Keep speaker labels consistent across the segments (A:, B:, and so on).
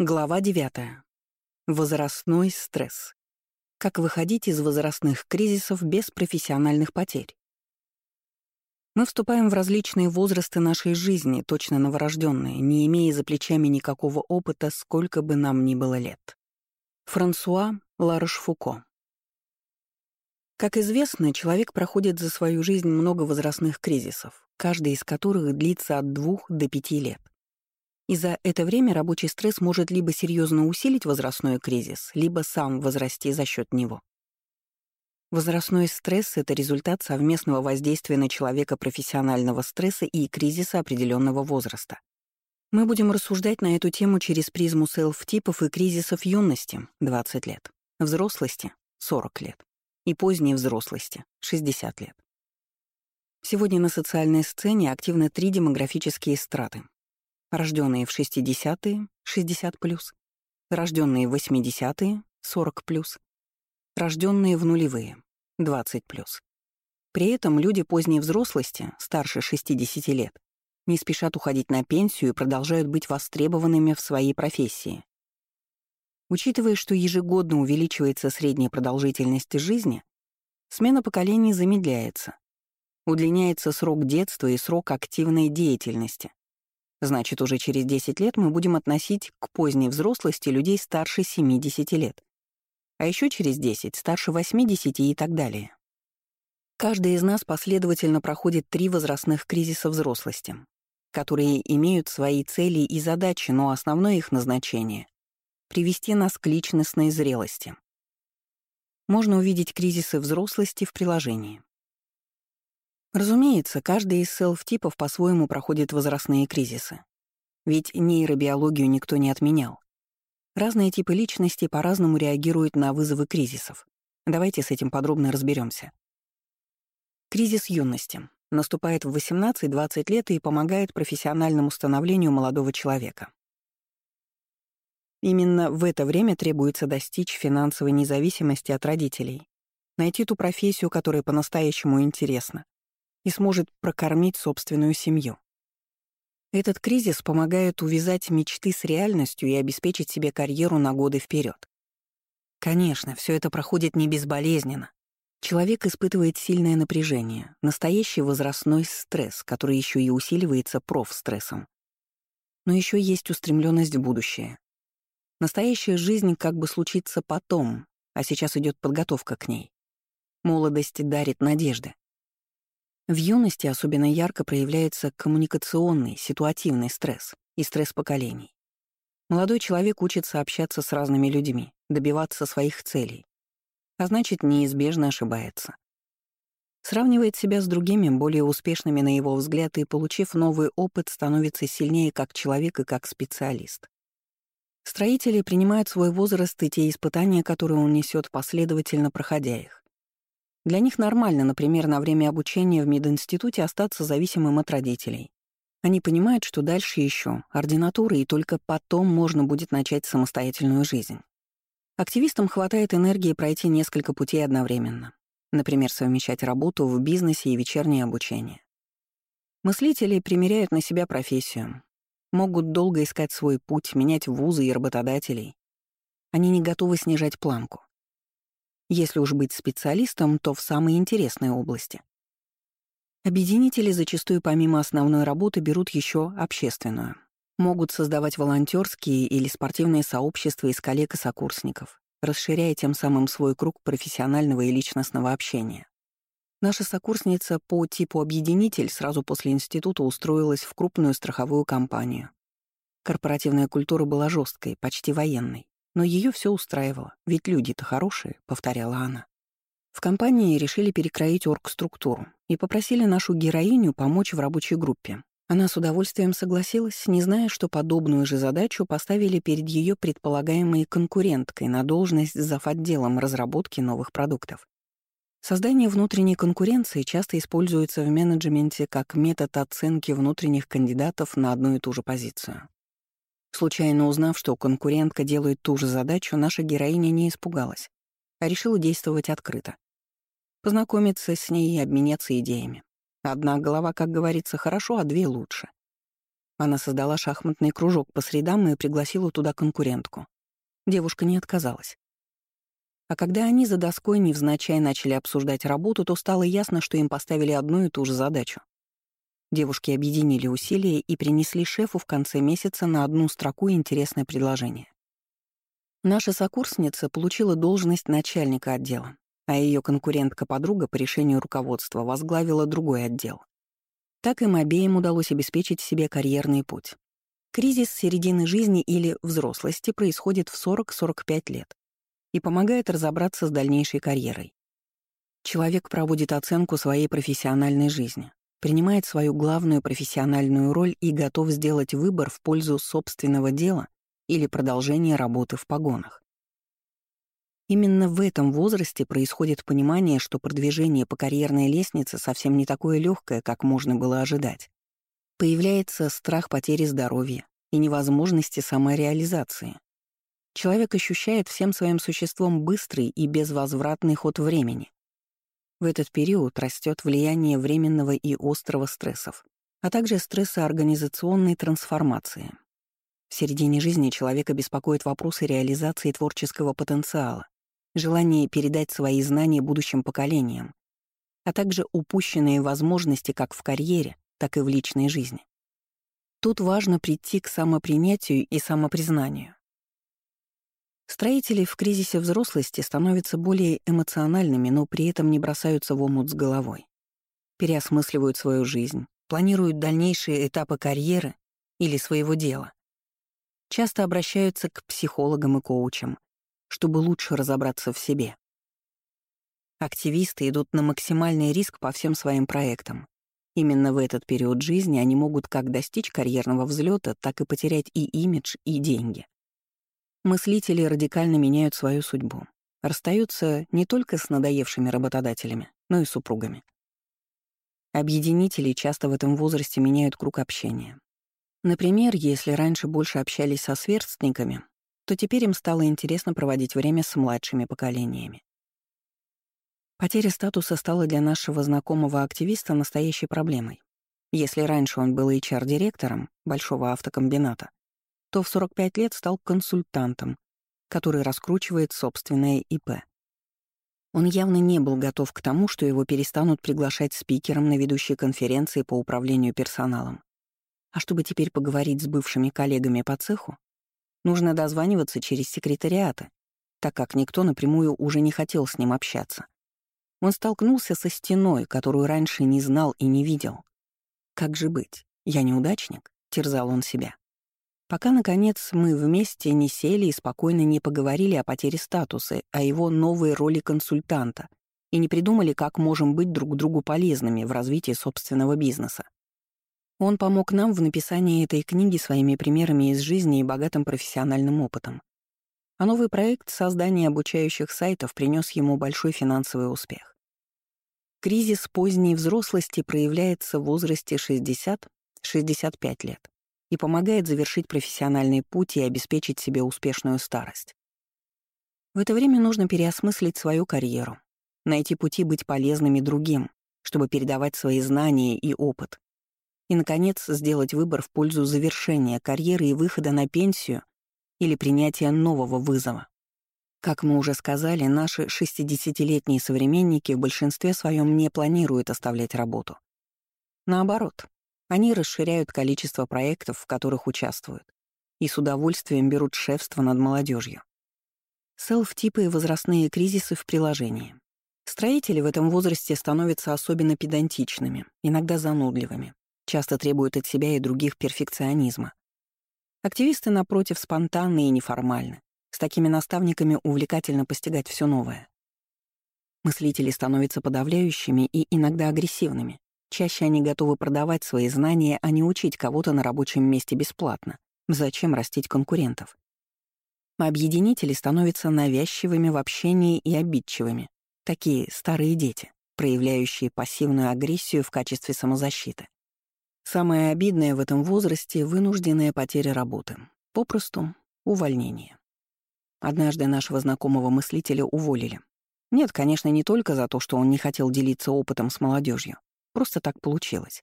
A: Глава 9. Возрастной стресс. Как выходить из возрастных кризисов без профессиональных потерь? Мы вступаем в различные возрасты нашей жизни, точно новорожденные, не имея за плечами никакого опыта, сколько бы нам ни было лет. Франсуа Ларош-Фуко. Как известно, человек проходит за свою жизнь много возрастных кризисов, каждый из которых длится от двух до пяти лет. И за это время рабочий стресс может либо серьезно усилить возрастной кризис, либо сам возрасти за счет него. Возрастной стресс — это результат совместного воздействия на человека профессионального стресса и кризиса определенного возраста. Мы будем рассуждать на эту тему через призму селф-типов и кризисов юности — 20 лет, взрослости — 40 лет и поздней взрослости — 60 лет. Сегодня на социальной сцене активны три демографические страты рожденные в 60-е, 60+, рожденные в 80-е, 40+, рожденные в нулевые, 20+. При этом люди поздней взрослости, старше 60 лет, не спешат уходить на пенсию и продолжают быть востребованными в своей профессии. Учитывая, что ежегодно увеличивается средняя продолжительность жизни, смена поколений замедляется. Удлиняется срок детства и срок активной деятельности. Значит, уже через 10 лет мы будем относить к поздней взрослости людей старше 70 лет. А еще через 10 — старше 80 и так далее. Каждый из нас последовательно проходит три возрастных кризиса взрослости, которые имеют свои цели и задачи, но основное их назначение — привести нас к личностной зрелости. Можно увидеть кризисы взрослости в приложении. Разумеется, каждый из селф-типов по-своему проходит возрастные кризисы. Ведь нейробиологию никто не отменял. Разные типы личности по-разному реагируют на вызовы кризисов. Давайте с этим подробно разберемся. Кризис юности наступает в 18-20 лет и помогает профессиональному становлению молодого человека. Именно в это время требуется достичь финансовой независимости от родителей, найти ту профессию, которая по-настоящему интересна, и сможет прокормить собственную семью. Этот кризис помогает увязать мечты с реальностью и обеспечить себе карьеру на годы вперед. Конечно, все это проходит не безболезненно. Человек испытывает сильное напряжение, настоящий возрастной стресс, который еще и усиливается профстрессом. Но еще есть устремленность в будущее. Настоящая жизнь как бы случится потом, а сейчас идет подготовка к ней. Молодость дарит надежды. В юности особенно ярко проявляется коммуникационный, ситуативный стресс и стресс поколений. Молодой человек учится общаться с разными людьми, добиваться своих целей, а значит, неизбежно ошибается. Сравнивает себя с другими, более успешными на его взгляд, и, получив новый опыт, становится сильнее как человек и как специалист. Строители принимают свой возраст и те испытания, которые он несет, последовательно проходя их. Для них нормально, например, на время обучения в мединституте остаться зависимым от родителей. Они понимают, что дальше еще ординатура, и только потом можно будет начать самостоятельную жизнь. Активистам хватает энергии пройти несколько путей одновременно. Например, совмещать работу в бизнесе и вечернее обучение. Мыслители примеряют на себя профессию, могут долго искать свой путь, менять вузы и работодателей. Они не готовы снижать планку. Если уж быть специалистом, то в самой интересной области. Объединители зачастую помимо основной работы берут еще общественную. Могут создавать волонтерские или спортивные сообщества из коллег и сокурсников, расширяя тем самым свой круг профессионального и личностного общения. Наша сокурсница по типу объединитель сразу после института устроилась в крупную страховую компанию. Корпоративная культура была жесткой, почти военной. Но ее все устраивало, ведь люди-то хорошие, повторяла она. В компании решили перекроить оргструктуру и попросили нашу героиню помочь в рабочей группе. Она с удовольствием согласилась, не зная, что подобную же задачу поставили перед ее предполагаемой конкуренткой на должность зав. отделом разработки новых продуктов. Создание внутренней конкуренции часто используется в менеджменте как метод оценки внутренних кандидатов на одну и ту же позицию. Случайно узнав, что конкурентка делает ту же задачу, наша героиня не испугалась, а решила действовать открыто. Познакомиться с ней и обменяться идеями. Одна голова, как говорится, хорошо, а две лучше. Она создала шахматный кружок по средам и пригласила туда конкурентку. Девушка не отказалась. А когда они за доской невзначай начали обсуждать работу, то стало ясно, что им поставили одну и ту же задачу. Девушки объединили усилия и принесли шефу в конце месяца на одну строку интересное предложение. Наша сокурсница получила должность начальника отдела, а ее конкурентка-подруга по решению руководства возглавила другой отдел. Так им обеим удалось обеспечить себе карьерный путь. Кризис середины жизни или взрослости происходит в 40-45 лет и помогает разобраться с дальнейшей карьерой. Человек проводит оценку своей профессиональной жизни, принимает свою главную профессиональную роль и готов сделать выбор в пользу собственного дела или продолжения работы в погонах. Именно в этом возрасте происходит понимание, что продвижение по карьерной лестнице совсем не такое легкое, как можно было ожидать. Появляется страх потери здоровья и невозможности самореализации. Человек ощущает всем своим существом быстрый и безвозвратный ход времени. В этот период растет влияние временного и острого стрессов, а также стресса организационной трансформации. В середине жизни человека беспокоят вопросы реализации творческого потенциала, желание передать свои знания будущим поколениям, а также упущенные возможности как в карьере, так и в личной жизни. Тут важно прийти к самопринятию и самопризнанию. Строители в кризисе взрослости становятся более эмоциональными, но при этом не бросаются в омут с головой. Переосмысливают свою жизнь, планируют дальнейшие этапы карьеры или своего дела. Часто обращаются к психологам и коучам, чтобы лучше разобраться в себе. Активисты идут на максимальный риск по всем своим проектам. Именно в этот период жизни они могут как достичь карьерного взлета, так и потерять и имидж, и деньги. Мыслители радикально меняют свою судьбу. Расстаются не только с надоевшими работодателями, но и супругами. Объединители часто в этом возрасте меняют круг общения. Например, если раньше больше общались со сверстниками, то теперь им стало интересно проводить время с младшими поколениями. Потеря статуса стала для нашего знакомого активиста настоящей проблемой. Если раньше он был HR-директором большого автокомбината, то в 45 лет стал консультантом, который раскручивает собственное ИП. Он явно не был готов к тому, что его перестанут приглашать спикером на ведущие конференции по управлению персоналом. А чтобы теперь поговорить с бывшими коллегами по цеху, нужно дозваниваться через секретариаты, так как никто напрямую уже не хотел с ним общаться. Он столкнулся со стеной, которую раньше не знал и не видел. «Как же быть? Я неудачник?» — терзал он себя. Пока, наконец, мы вместе не сели и спокойно не поговорили о потере статуса, о его новой роли консультанта и не придумали, как можем быть друг другу полезными в развитии собственного бизнеса. Он помог нам в написании этой книги своими примерами из жизни и богатым профессиональным опытом. А новый проект создания обучающих сайтов принес ему большой финансовый успех. Кризис поздней взрослости проявляется в возрасте 60-65 лет и помогает завершить профессиональный путь и обеспечить себе успешную старость. В это время нужно переосмыслить свою карьеру, найти пути быть полезными другим, чтобы передавать свои знания и опыт. И, наконец, сделать выбор в пользу завершения карьеры и выхода на пенсию или принятия нового вызова. Как мы уже сказали, наши 60-летние современники в большинстве своем не планируют оставлять работу. Наоборот, они расширяют количество проектов, в которых участвуют, и с удовольствием берут шефство над молодежью. Селф-типы и возрастные кризисы в приложении. Строители в этом возрасте становятся особенно педантичными, иногда занудливыми, часто требуют от себя и других перфекционизма. Активисты, напротив, спонтанны и неформальны. С такими наставниками увлекательно постигать все новое. Мыслители становятся подавляющими и иногда агрессивными, Чаще они готовы продавать свои знания, а не учить кого-то на рабочем месте бесплатно. Зачем растить конкурентов? Объединители становятся навязчивыми в общении и обидчивыми. Такие старые дети, проявляющие пассивную агрессию в качестве самозащиты. Самое обидное в этом возрасте — вынужденная потеря работы. Попросту — увольнение. Однажды нашего знакомого мыслителя уволили. Нет, конечно, не только за то, что он не хотел делиться опытом с молодежью. Просто так получилось.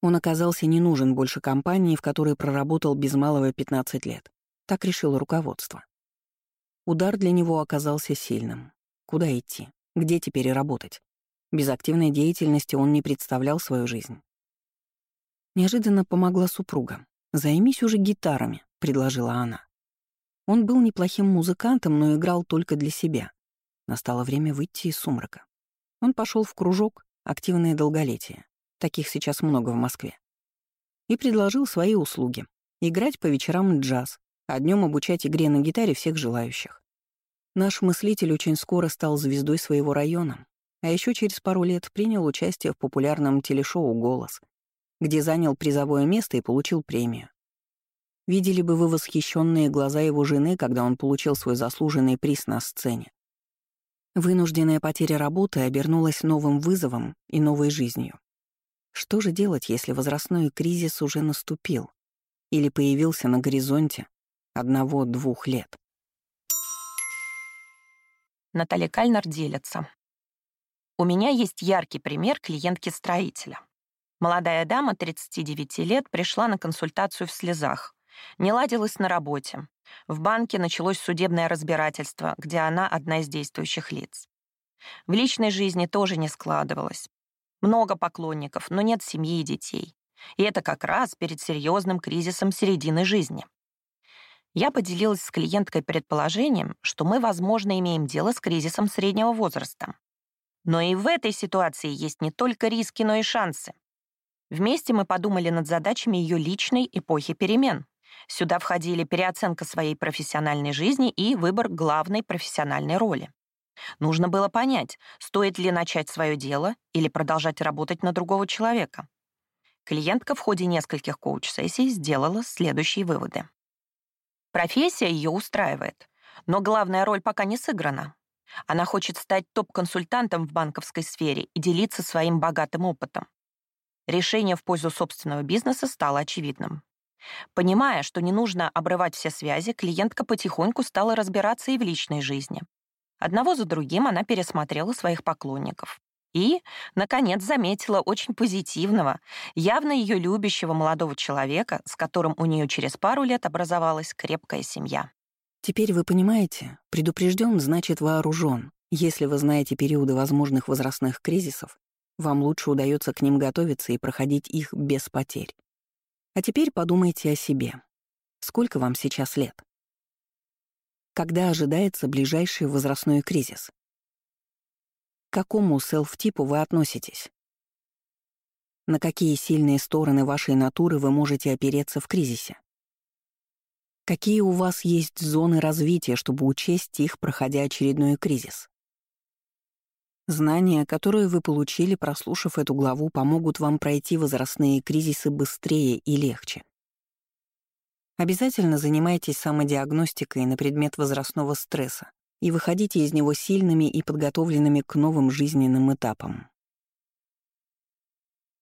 A: Он оказался не нужен больше компании, в которой проработал без малого 15 лет. Так решило руководство. Удар для него оказался сильным. Куда идти? Где теперь работать? Без активной деятельности он не представлял свою жизнь. Неожиданно помогла супруга. «Займись уже гитарами», — предложила она. Он был неплохим музыкантом, но играл только для себя. Настало время выйти из сумрака. Он пошел в кружок «Активное долголетие». Таких сейчас много в Москве. И предложил свои услуги. Играть по вечерам джаз, а днем обучать игре на гитаре всех желающих. Наш мыслитель очень скоро стал звездой своего района, а еще через пару лет принял участие в популярном телешоу «Голос», где занял призовое место и получил премию. Видели бы вы восхищенные глаза его жены, когда он получил свой заслуженный приз на сцене. Вынужденная потеря работы обернулась новым вызовом и новой жизнью. Что же делать, если возрастной кризис уже наступил или появился на горизонте одного-двух лет?
B: Наталья Кальнер делится. У меня есть яркий пример клиентки-строителя. Молодая дама 39 лет пришла на консультацию в слезах, не ладилось на работе. В банке началось судебное разбирательство, где она одна из действующих лиц. В личной жизни тоже не складывалось. Много поклонников, но нет семьи и детей. И это как раз перед серьезным кризисом середины жизни. Я поделилась с клиенткой предположением, что мы, возможно, имеем дело с кризисом среднего возраста. Но и в этой ситуации есть не только риски, но и шансы. Вместе мы подумали над задачами ее личной эпохи перемен. Сюда входили переоценка своей профессиональной жизни и выбор главной профессиональной роли. Нужно было понять, стоит ли начать свое дело или продолжать работать на другого человека. Клиентка в ходе нескольких коуч-сессий сделала следующие выводы. Профессия ее устраивает, но главная роль пока не сыграна. Она хочет стать топ-консультантом в банковской сфере и делиться своим богатым опытом. Решение в пользу собственного бизнеса стало очевидным. Понимая, что не нужно обрывать все связи, клиентка потихоньку стала разбираться и в личной жизни. Одного за другим она пересмотрела своих поклонников. И, наконец, заметила очень позитивного, явно ее любящего молодого человека, с которым у нее через пару лет образовалась крепкая семья.
A: Теперь вы понимаете, предупрежден значит вооружен. Если вы знаете периоды возможных возрастных кризисов, вам лучше удается к ним готовиться и проходить их без потерь. А теперь подумайте о себе. Сколько вам сейчас лет? Когда ожидается ближайший возрастной кризис? К какому селф-типу вы относитесь? На какие сильные стороны вашей натуры вы можете опереться в кризисе? Какие у вас есть зоны развития, чтобы учесть их, проходя очередной кризис? Знания, которые вы получили, прослушав эту главу, помогут вам пройти возрастные кризисы быстрее и легче. Обязательно занимайтесь самодиагностикой на предмет возрастного стресса и выходите из него сильными и подготовленными к новым жизненным этапам.